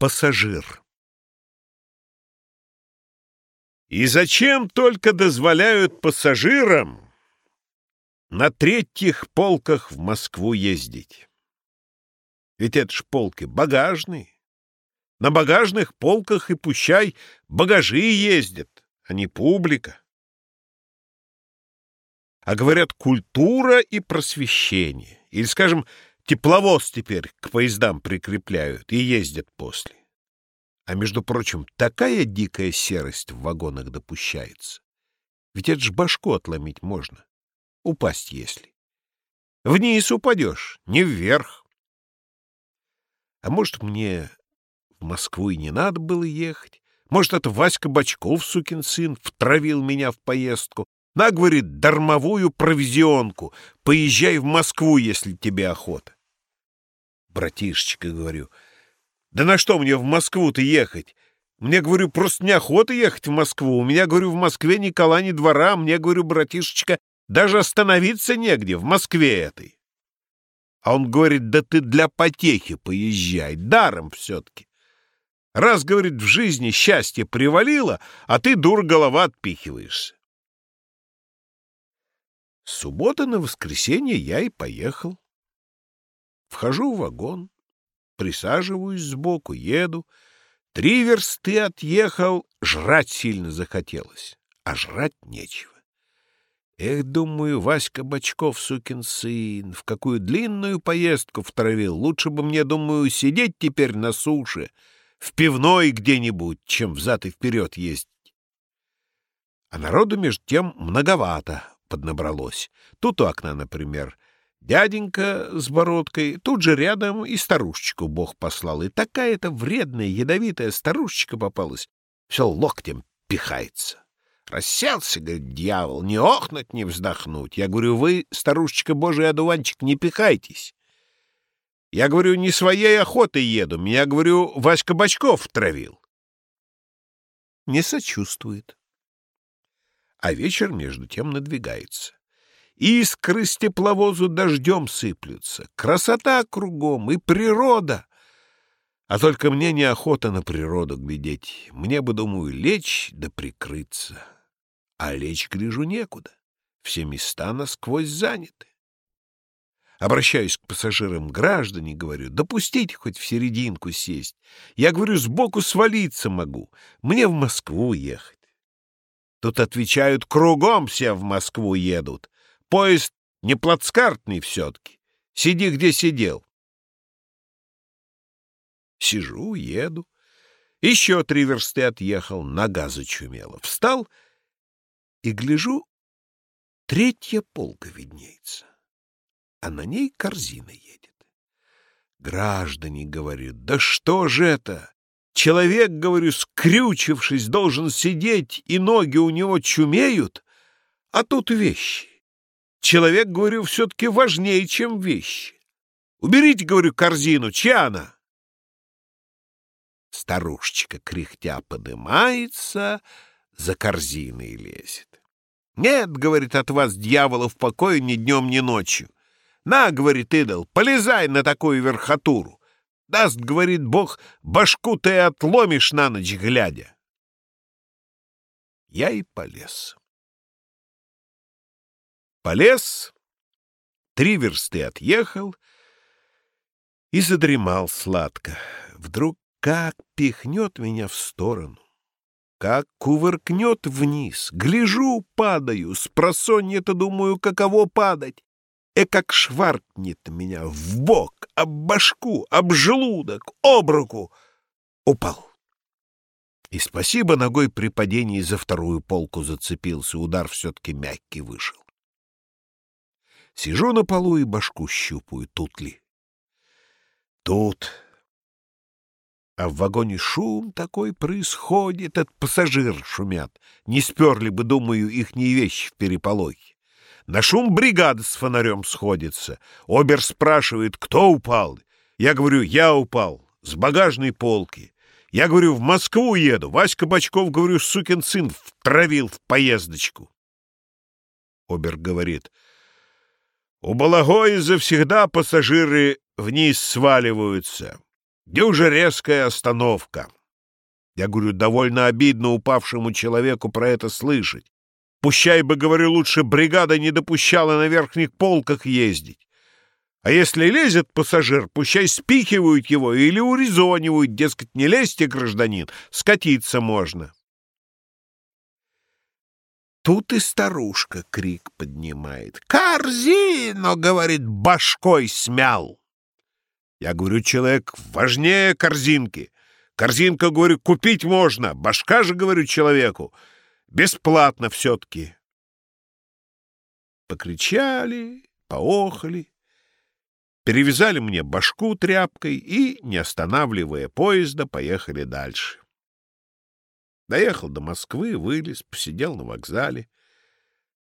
Пассажир И зачем только дозволяют пассажирам на третьих полках в Москву ездить? Ведь это ж полки багажные. На багажных полках и пущай багажи ездят, а не публика. А говорят, культура и просвещение. Или, скажем, тепловоз теперь к поездам прикрепляют и ездят после. А, между прочим, такая дикая серость в вагонах допущается. Ведь это ж башку отломить можно. Упасть если. Вниз упадешь, не вверх. А может, мне в Москву и не надо было ехать? Может, это Васька Бочков, сукин сын, втравил меня в поездку? На, говорит, дармовую провизионку. Поезжай в Москву, если тебе охота. Братишечка, говорю, — да на что мне в Москву-то ехать? Мне, говорю, просто неохота ехать в Москву. У меня, говорю, в Москве ни кола, ни двора. Мне, говорю, братишечка, даже остановиться негде в Москве этой. А он говорит, да ты для потехи поезжай, даром все-таки. Раз, говорит, в жизни счастье привалило, а ты, дур, голова отпихиваешься. С субботы на воскресенье я и поехал. Вхожу в вагон. Присаживаюсь сбоку, еду. Три версты отъехал, жрать сильно захотелось, а жрать нечего. Эх, думаю, Васька Бочков, сукин сын, в какую длинную поездку втравил. Лучше бы мне, думаю, сидеть теперь на суше, в пивной где-нибудь, чем взад и вперед ездить. А народу между тем многовато поднабралось. Тут у окна, например, Дяденька с бородкой, тут же рядом и старушечку Бог послал. И такая-то вредная, ядовитая старушечка попалась. Все локтем пихается. Расселся, говорит, дьявол, не охнуть, не вздохнуть. Я говорю, вы, старушечка Божий одуванчик, не пихайтесь. Я говорю, не своей охотой еду. Меня, говорю, Васька Бочков травил. Не сочувствует. А вечер, между тем, надвигается. Искры с тепловозу дождем сыплются. Красота кругом и природа. А только мне неохота на природу глядеть. Мне бы, думаю, лечь да прикрыться. А лечь, гляжу, некуда. Все места насквозь заняты. Обращаюсь к пассажирам граждане, говорю, допустите хоть в серединку сесть. Я, говорю, сбоку свалиться могу. Мне в Москву ехать. Тут отвечают, кругом все в Москву едут. Поезд не плацкартный все-таки. Сиди, где сидел. Сижу, еду. Еще три версты отъехал, нога зачумела. Встал и гляжу, третья полка виднеется, а на ней корзина едет. Граждане, говорю, да что же это? Человек, говорю, скрючившись, должен сидеть, и ноги у него чумеют, а тут вещи. Человек, говорю, все-таки важнее, чем вещи. Уберите, говорю, корзину, чья она? Старушечка, кряхтя, подымается, за корзиной лезет. Нет, говорит, от вас, дьявола, в покое ни днем, ни ночью. На, говорит идол, полезай на такую верхотуру. Даст, говорит Бог, башку ты отломишь на ночь глядя. Я и полез. Полез, три версты отъехал и задремал сладко. Вдруг как пихнет меня в сторону, как кувыркнет вниз. Гляжу, падаю, с просонья-то думаю, каково падать. И как шваркнет меня в бок, об башку, об желудок, об руку. Упал. И спасибо ногой при падении за вторую полку зацепился, удар все-таки мягкий вышел. Сижу на полу и башку щупаю, тут ли. Тут. А в вагоне шум такой происходит, от пассажир шумят. Не сперли бы, думаю, ихние вещи в переполохе. На шум бригада с фонарем сходится. Обер спрашивает, кто упал. Я говорю, я упал, с багажной полки. Я говорю, в Москву еду. Васька Бочков, говорю, сукин сын, втравил в поездочку. Обер говорит, у Балагои завсегда пассажиры вниз сваливаются. Дюжа резкая остановка. Я говорю, довольно обидно упавшему человеку про это слышать. Пущай бы, говорю, лучше бригада не допущала на верхних полках ездить. А если лезет пассажир, пущай спихивают его или урезонивают, дескать, не лезьте, гражданин, скатиться можно. Тут и старушка крик поднимает. «Корзину!» — говорит, башкой смял. Я говорю, человек важнее корзинки. Корзинка, говорю, купить можно. Башка же, говорю, человеку. Бесплатно все-таки. Покричали, поохали, перевязали мне башку тряпкой и, не останавливая поезда, поехали дальше. Доехал до Москвы, вылез, посидел на вокзале,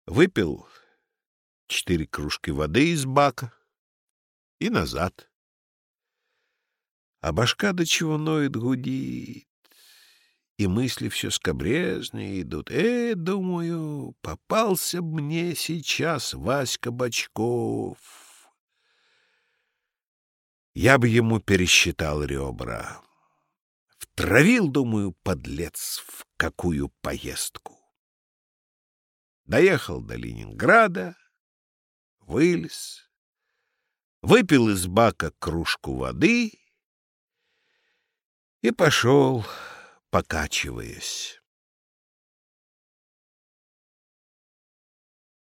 выпил четыре кружки воды из бака и назад. А башка до чего ноет, гудит, и мысли все скобрезные идут. Э, думаю, попался мне сейчас Васька Бочков. Я бы ему пересчитал ребра. Втравил, думаю, подлец, в какую поездку. Доехал до Ленинграда, вылез, выпил из бака кружку воды и пошел, покачиваясь.